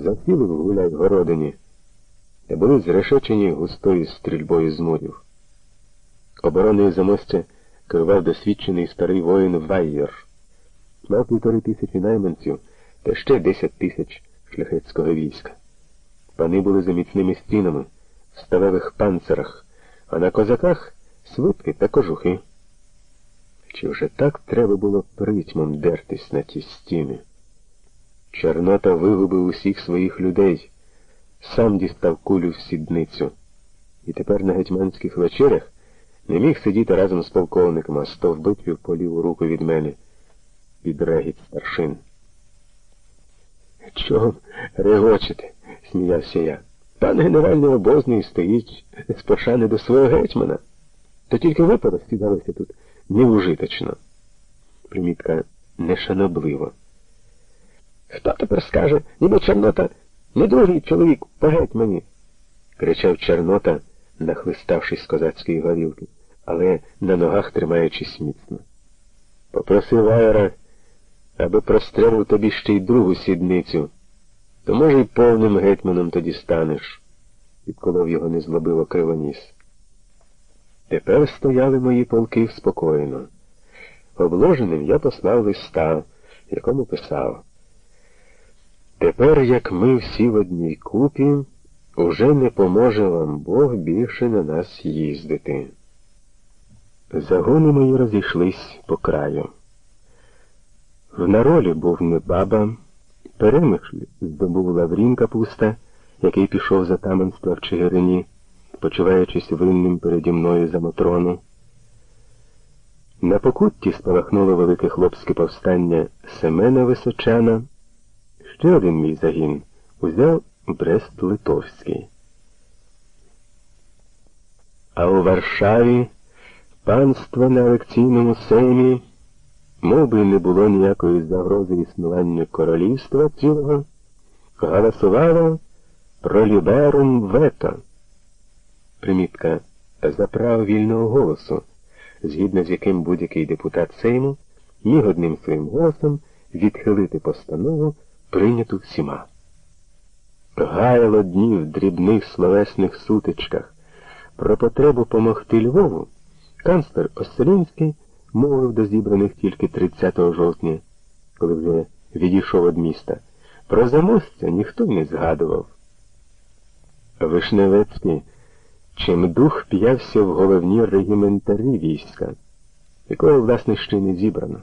засіли в гулять городині, де були зрешечені густою стрільбою з мурів. Обороною замостя керував досвідчений старий воїн Вайєр. Мав півтори тисячі найманців та ще десять тисяч шляхетського війська. Пани були за міцними стінами, в сталевих панцирах, а на козаках свитки та кожухи. Чи вже так треба було притьмом дертись на ті стіни? Чорнота вигубив усіх своїх людей, сам дістав кулю в сідницю, і тепер на гетьманських вечерях не міг сидіти разом з полковником, а стовбитвів по ліву руку від мене під регіт старшин. Чого регочете? сміявся я. Пан генеральний обозний стоїть з пошани до свого гетьмана. То тільки ви порозсідалися тут неужиточно. Примітка нешанобливо. Хто тепер скаже, ніби Чорнота не другий чоловік по гетьмані? кричав Чорнота, нахлиставшись з козацької горілки, але на ногах тримаючись міцно. Попроси Вайера, аби прострелив тобі ще й другу сідницю, то, може, й повним гетьманом тоді станеш, підколов його незлобиво кривоніс. Тепер стояли мої полки спокійно. Обложеним я послав листа, якому писав. Тепер, як ми всі в одній купі, уже не поможе вам Бог більше на нас їздити. Загони мої розійшлись по краю. В наролі був не баба, перемишль здобув Лаврін Капуста, який пішов за таменства в Чигирині, почуваючись винним переді мною за Мотрону. На покутті спалахнуло велике хлопське повстання Семена Височана. Ще один мій загін узяв Брест-Литовський. А у Варшаві панство на елекційному сеймі, мов би не було ніякої загрози існування королівства цілого, голосувало про ліберум вето. Примітка за право вільного голосу, згідно з яким будь-який депутат Сейму міг одним своїм голосом відхилити постанову, прийняту всіма. Гаяло дні в дрібних словесних сутичках про потребу помогти Львову, канцлер Оссолінський мовив до зібраних тільки 30 жовтня, коли вже відійшов від міста. Про замостя ніхто не згадував. Вишневецький чим дух п'явся в головні регіментарі війська, якого, власне, ще не зібрано.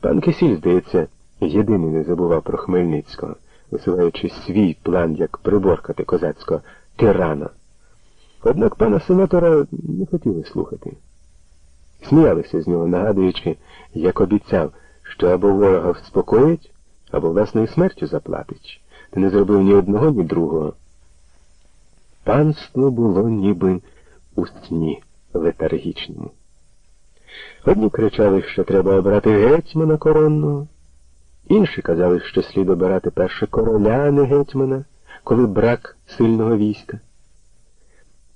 Пан Кисіль, здається, єдиний не забував про Хмельницького, висуваючи свій план, як приборкати козацького тирана. Однак пана сенатора не хотіли слухати. Сміялися з нього, нагадуючи, як обіцяв, що або ворога вспокоїть, або власною смертю заплатить, та не зробив ні одного, ні другого. Панство було ніби у сні летаргічному. Одні кричали, що треба обрати гетьмана коронного, інші казали, що слід обирати перше короля, а не гетьмана, коли брак сильного війська.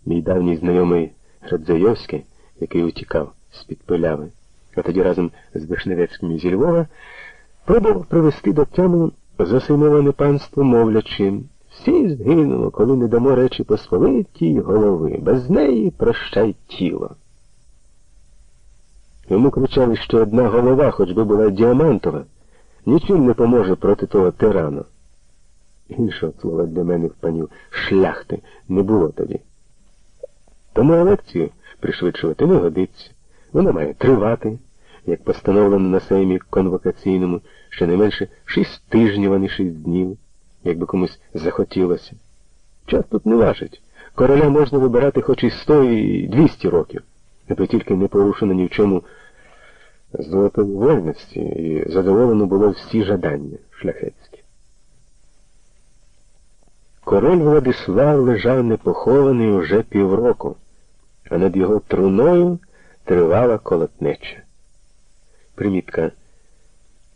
Мій давній знайомий Градзайовський, який утікав з-під пиляви, а тоді разом з Вишневецьким зі Львова, пробував привести до тями засимоване панство мовлячим. Всі згинуло, коли не дамо речі посполитій голови, без неї прощай тіло. Йому кричали, що одна голова, хоч би була діамантова, нічим не поможе проти того тирана. Іншого слова для мене в панів шляхти не було тоді. Тому елекцію пришвидшувати не годиться. Вона має тривати, як постановлено на сеймі конвокаційному, ще не менше шість тижнів, а не шість днів якби комусь захотілося. Час тут не важить. Короля можна вибирати хоч і сто і двісті років, аби тільки не порушено ні в чому золотої вольності і задоволено було всі жадання шляхетські. Король Владислав лежав непохований уже півроку, а над його труною тривала колотнеча. Примітка.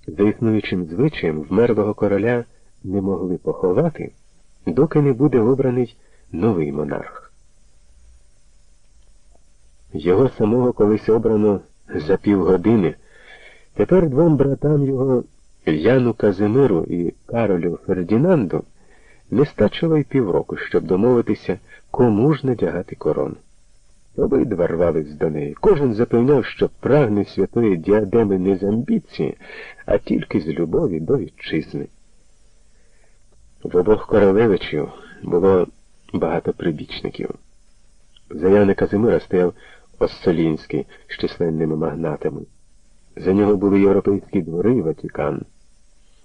За існуючим звичаєм вмерлого короля не могли поховати, доки не буде обраний новий монарх. Його самого колись обрано за півгодини. Тепер двом братам його Яну Казимиру і Каролю Фердінанду не стачило й півроку, щоб домовитися, кому ж надягати корону. Обидва рвались до неї. Кожен запевняв, що прагне святої діадеми не з амбіції, а тільки з любові до вітчизни. В обох королевичів було багато прибічників. За Яна Казимира стояв Оссолінський з численними магнатами. За нього були європейські двори і Ватикан.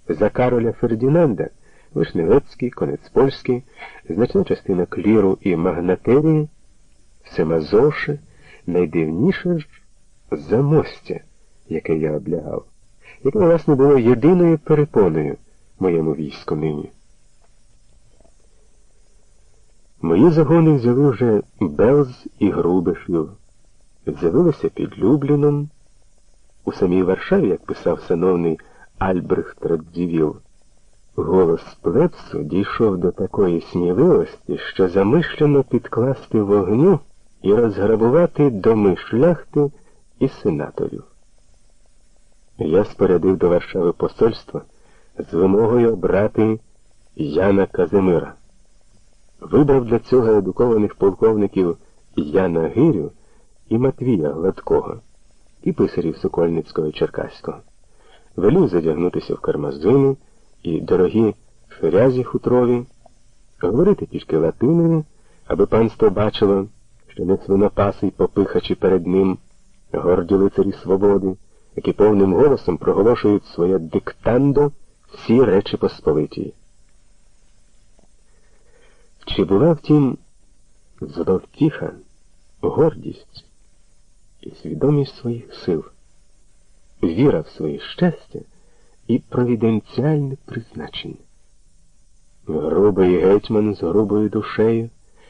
За Кароля Фердінанда Вишневецький, Конець Польський, значна частина кліру і магнатерії, Семазоши, найдивніше ж замостя, яке я облягав, яке, власне, було єдиною перепоною моєму війську нині. Мої загони взяли вже Белз і Грубишів, з'явилися під Любліном. У самій Варшаві, як писав сановний Альбрехт Радзівіл, голос плебсу дійшов до такої сміливості, що замишлено підкласти вогню і розграбувати доми шляхти і сенаторів. Я спорядив до Варшави посольство з вимогою брати Яна Казимира. Вибрав для цього едукованих полковників Яна Гирю і Матвія Гладкого і писарів Сокольницького і Черкаського. Велів задягнутися в кармазини і дорогі ферязі хутрові, говорити тільки латиною, аби панство бачило, що не свинопаси й попихачі перед ним, горді лицарі свободи, які повним голосом проголошують своє диктандо всі речі Посполиті. Чи була втім зловтіха, гордість і свідомість своїх сил, віра в своє щастя і провіденціальне призначення? Грубий гетьман з грубою душею.